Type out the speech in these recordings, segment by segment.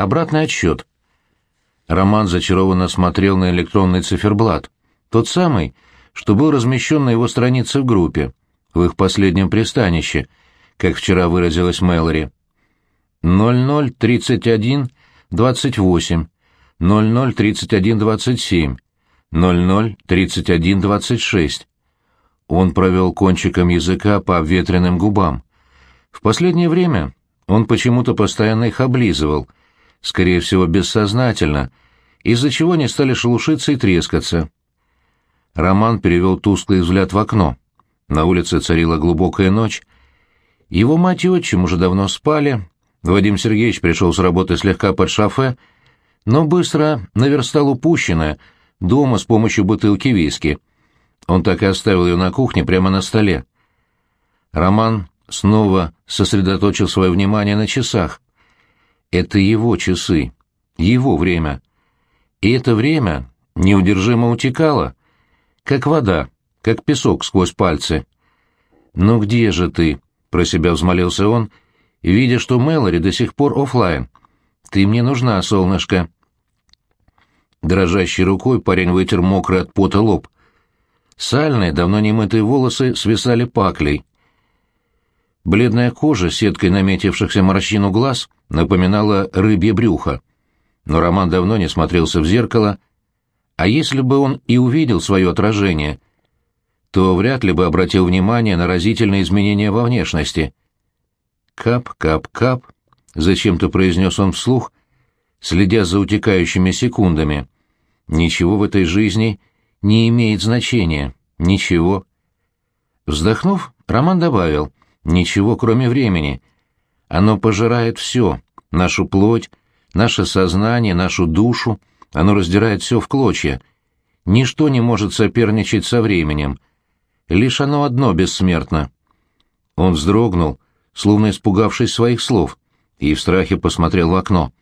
Обратный отсчет. Роман зачарованно смотрел на электронный циферблат. Тот самый, что был размещен на его странице в группе, в их последнем пристанище, как вчера выразилась Мэлори. 003128, 003127, 003126. Он провел кончиком языка по обветренным губам. В последнее время он почему-то постоянно их облизывал, скорее всего, бессознательно, из-за чего они стали шелушиться и трескаться. Роман перевел тусклый взгляд в окно. На улице царила глубокая ночь. Его мать и отчим уже давно спали. Вадим Сергеевич пришел с работы слегка под шофе, но быстро наверстал упущенное дома с помощью бутылки виски — он так и оставил ее на кухне прямо на столе. Роман снова сосредоточил свое внимание на часах. Это его часы, его время. И это время неудержимо утекало, как вода, как песок сквозь пальцы. «Ну где же ты?» — про себя взмолился он, видя, что Мэлори до сих пор офлайн. «Ты мне нужна, солнышко». Дрожащей рукой парень вытер мокрый от пота лоб — Сальные, давно не мытые волосы свисали паклей. Бледная кожа, сеткой наметившихся морщину глаз, напоминала рыбье брюхо. Но Роман давно не смотрелся в зеркало, а если бы он и увидел свое отражение, то вряд ли бы обратил внимание на разительные изменения во внешности. «Кап, кап, кап», — зачем-то произнес он вслух, следя за утекающими секундами. «Ничего в этой жизни не имеет значения. Ничего. Вздохнув, Роман добавил, ничего, кроме времени. Оно пожирает все, нашу плоть, наше сознание, нашу душу, оно раздирает все в клочья. Ничто не может соперничать со временем. Лишь оно одно бессмертно. Он вздрогнул, словно испугавшись своих слов, и в страхе посмотрел в окно.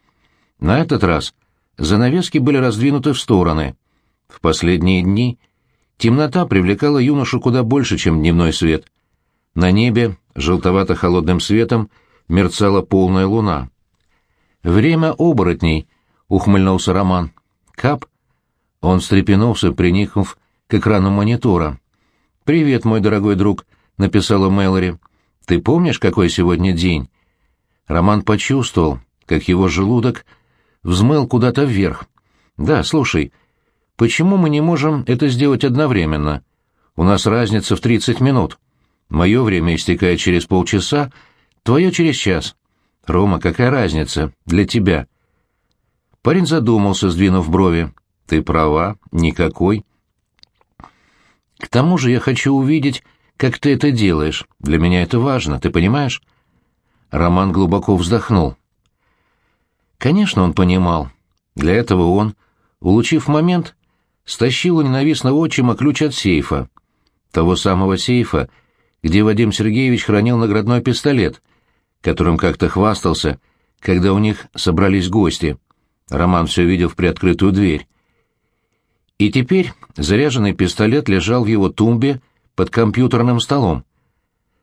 На этот раз занавески были раздвинуты в стороны — в последние дни темнота привлекала юношу куда больше, чем дневной свет. На небе желтовато-холодным светом мерцала полная луна. «Время оборотней», — ухмыльнулся Роман. «Кап?» Он встрепенулся, приникнув к экрану монитора. «Привет, мой дорогой друг», — написала Мэлори. «Ты помнишь, какой сегодня день?» Роман почувствовал, как его желудок взмыл куда-то вверх. «Да, слушай, Почему мы не можем это сделать одновременно? У нас разница в 30 минут. Мое время истекает через полчаса, твое через час. Рома, какая разница для тебя? Парень задумался, сдвинув брови. Ты права, никакой. К тому же я хочу увидеть, как ты это делаешь. Для меня это важно, ты понимаешь? Роман глубоко вздохнул. Конечно, он понимал. Для этого он, улучив момент, стащил у ненавистного отчима ключ от сейфа. Того самого сейфа, где Вадим Сергеевич хранил наградной пистолет, которым как-то хвастался, когда у них собрались гости. Роман все видел в приоткрытую дверь. И теперь заряженный пистолет лежал в его тумбе под компьютерным столом.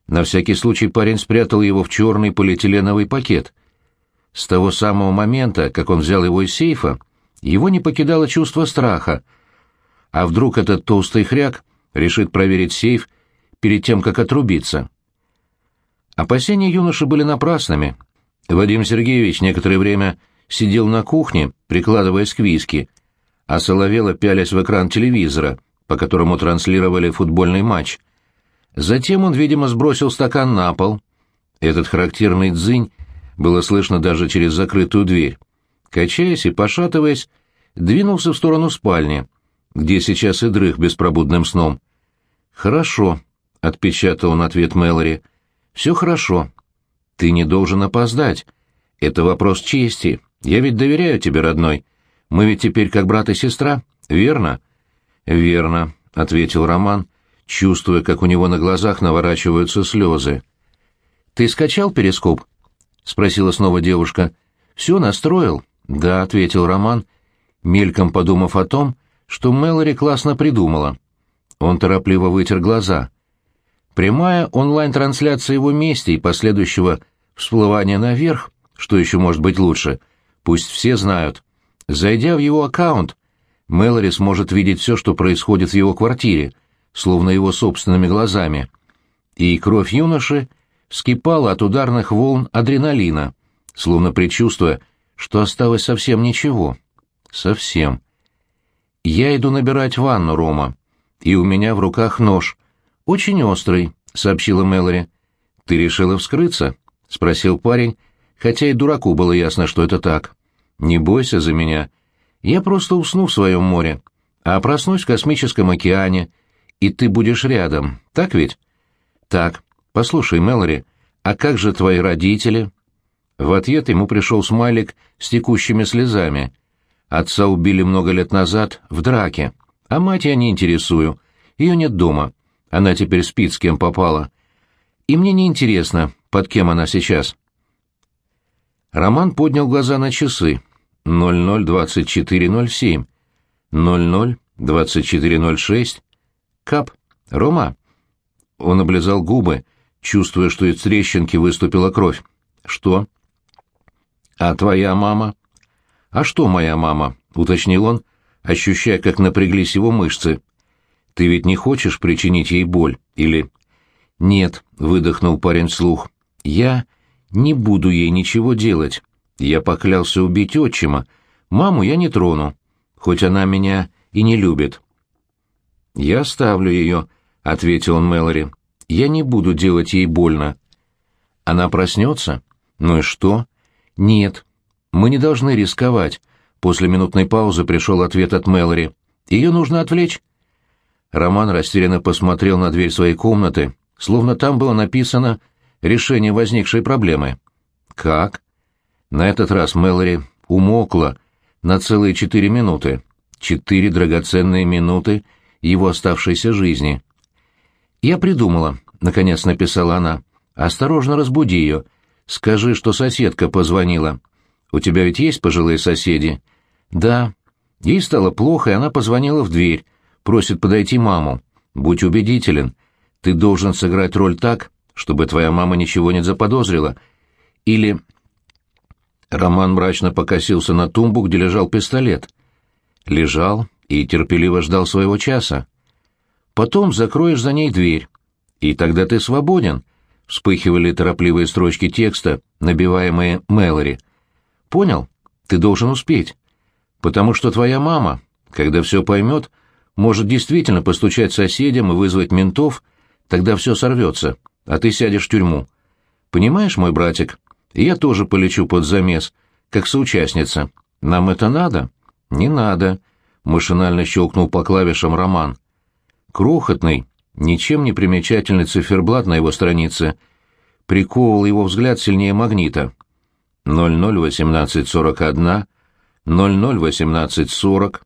На всякий случай парень спрятал его в черный полиэтиленовый пакет. С того самого момента, как он взял его из сейфа, его не покидало чувство страха — а вдруг этот толстый хряк решит проверить сейф перед тем, как отрубиться? Опасения юноши были напрасными. Вадим Сергеевич некоторое время сидел на кухне, прикладываясь к виски, а Соловела пялясь в экран телевизора, по которому транслировали футбольный матч. Затем он, видимо, сбросил стакан на пол. Этот характерный дзынь было слышно даже через закрытую дверь. Качаясь и пошатываясь, двинулся в сторону спальни, где сейчас и дрых беспробудным сном. «Хорошо», — отпечатал он ответ Мэлори. «Все хорошо. Ты не должен опоздать. Это вопрос чести. Я ведь доверяю тебе, родной. Мы ведь теперь как брат и сестра, верно?» «Верно», — ответил Роман, чувствуя, как у него на глазах наворачиваются слезы. «Ты скачал перископ?» — спросила снова девушка. «Все настроил?» «Да», — ответил Роман, мельком подумав о том, что Мэлори классно придумала. Он торопливо вытер глаза. Прямая онлайн-трансляция его мести и последующего всплывания наверх, что еще может быть лучше, Пусть все знают. Зайдя в его аккаунт, Мэлори сможет видеть все, что происходит в его квартире, словно его собственными глазами. И кровь юноши вскипала от ударных волн адреналина, словно предчувствуя, что осталось совсем ничего. Совсем. «Я иду набирать ванну, Рома, и у меня в руках нож. Очень острый», — сообщила Мэлори. «Ты решила вскрыться?» — спросил парень, хотя и дураку было ясно, что это так. «Не бойся за меня. Я просто усну в своем море, а проснусь в космическом океане, и ты будешь рядом, так ведь?» «Так. Послушай, Мэлори, а как же твои родители?» В ответ ему пришел смайлик с текущими слезами. Отца убили много лет назад в драке, а мать я не интересую. Ее нет дома. Она теперь спит, с кем попала. И мне не интересно, под кем она сейчас. Роман поднял глаза на часы. 002407. 002406. Кап. Рома. Он облизал губы, чувствуя, что из трещинки выступила кровь. Что? «А твоя мама?» «А что моя мама?» — уточнил он, ощущая, как напряглись его мышцы. «Ты ведь не хочешь причинить ей боль? Или...» «Нет», — выдохнул парень вслух. «Я не буду ей ничего делать. Я поклялся убить отчима. Маму я не трону, хоть она меня и не любит». «Я оставлю ее», — ответил он Мэлори. «Я не буду делать ей больно». «Она проснется? Ну и что?» «Нет, мы не должны рисковать». После минутной паузы пришел ответ от Мэлори. «Ее нужно отвлечь». Роман растерянно посмотрел на дверь своей комнаты, словно там было написано «решение возникшей проблемы». «Как?» На этот раз Мэлори умокла на целые четыре минуты. Четыре драгоценные минуты его оставшейся жизни. «Я придумала», — наконец написала она. «Осторожно разбуди ее. Скажи, что соседка позвонила. У тебя ведь есть пожилые соседи? Да. Ей стало плохо, и она позвонила в дверь. Просит подойти маму. Будь убедителен. Ты должен сыграть роль так, чтобы твоя мама ничего не заподозрила. Или... Роман мрачно покосился на тумбу, где лежал пистолет. Лежал и терпеливо ждал своего часа. Потом закроешь за ней дверь, и тогда ты свободен — вспыхивали торопливые строчки текста, набиваемые Мэлори. «Понял? Ты должен успеть. Потому что твоя мама, когда все поймет, может действительно постучать соседям и вызвать ментов, тогда все сорвется, а ты сядешь в тюрьму. Понимаешь, мой братик, я тоже полечу под замес, как соучастница. Нам это надо?» «Не надо», — машинально щелкнул по клавишам Роман. Крохотный, Ничем не примечательный циферблат на его странице приковывал его взгляд сильнее магнита. 001841, 001840.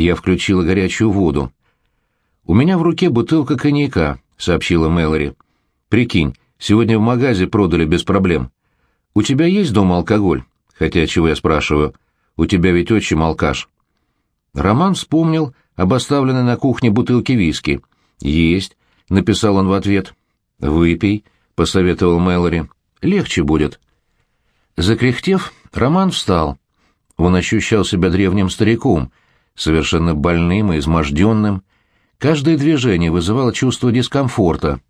Я включила горячую воду. «У меня в руке бутылка коньяка», — сообщила Мэлори. «Прикинь, сегодня в магазе продали без проблем. У тебя есть дома алкоголь? Хотя, чего я спрашиваю? У тебя ведь отчим алкаш». Роман вспомнил об оставленной на кухне бутылке виски — «Есть», — написал он в ответ. «Выпей», — посоветовал Мэлори. «Легче будет». Закряхтев, Роман встал. Он ощущал себя древним стариком, совершенно больным и изможденным. Каждое движение вызывало чувство дискомфорта.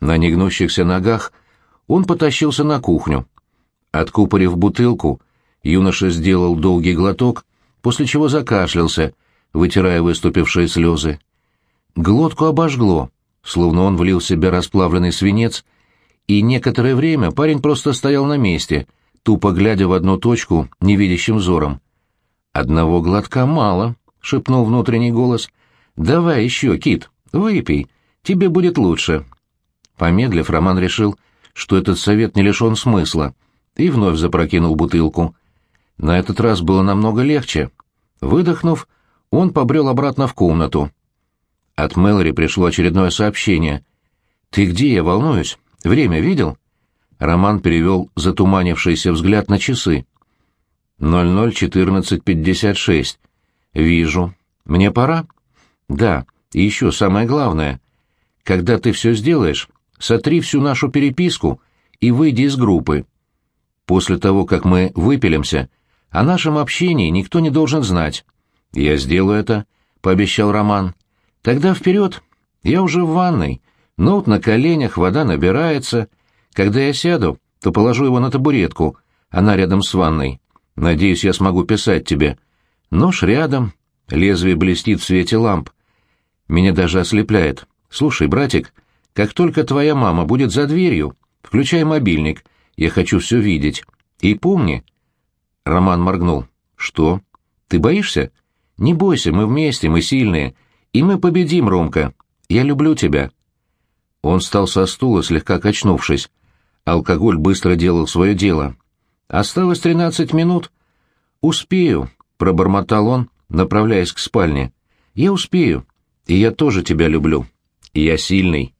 На негнущихся ногах он потащился на кухню. Откупорив бутылку, юноша сделал долгий глоток, после чего закашлялся, вытирая выступившие слезы. Глотку обожгло, словно он влил в себя расплавленный свинец, и некоторое время парень просто стоял на месте, тупо глядя в одну точку невидящим взором. «Одного глотка мало», — шепнул внутренний голос. «Давай еще, Кит, выпей, тебе будет лучше». Помедлив, Роман решил, что этот совет не лишен смысла, и вновь запрокинул бутылку. На этот раз было намного легче. Выдохнув, он побрел обратно в комнату. От Мэлори пришло очередное сообщение. «Ты где? Я волнуюсь. Время видел?» Роман перевел затуманившийся взгляд на часы. «001456. Вижу. Мне пора?» «Да. И еще самое главное. Когда ты все сделаешь, сотри всю нашу переписку и выйди из группы. После того, как мы выпилимся, О нашем общении никто не должен знать. Я сделаю это, пообещал Роман. Тогда вперед. Я уже в ванной. Ноут на коленях, вода набирается. Когда я сяду, то положу его на табуретку. Она рядом с ванной. Надеюсь, я смогу писать тебе. Нож рядом, лезвие блестит в свете ламп. Меня даже ослепляет. Слушай, братик, как только твоя мама будет за дверью, включай мобильник. Я хочу все видеть. И помни... Роман моргнул. Что? Ты боишься? Не бойся, мы вместе, мы сильные. И мы победим, Ромка. Я люблю тебя. Он встал со стула, слегка качнувшись. Алкоголь быстро делал свое дело. Осталось тринадцать минут. Успею, пробормотал он, направляясь к спальне. Я успею. И я тоже тебя люблю. И я сильный.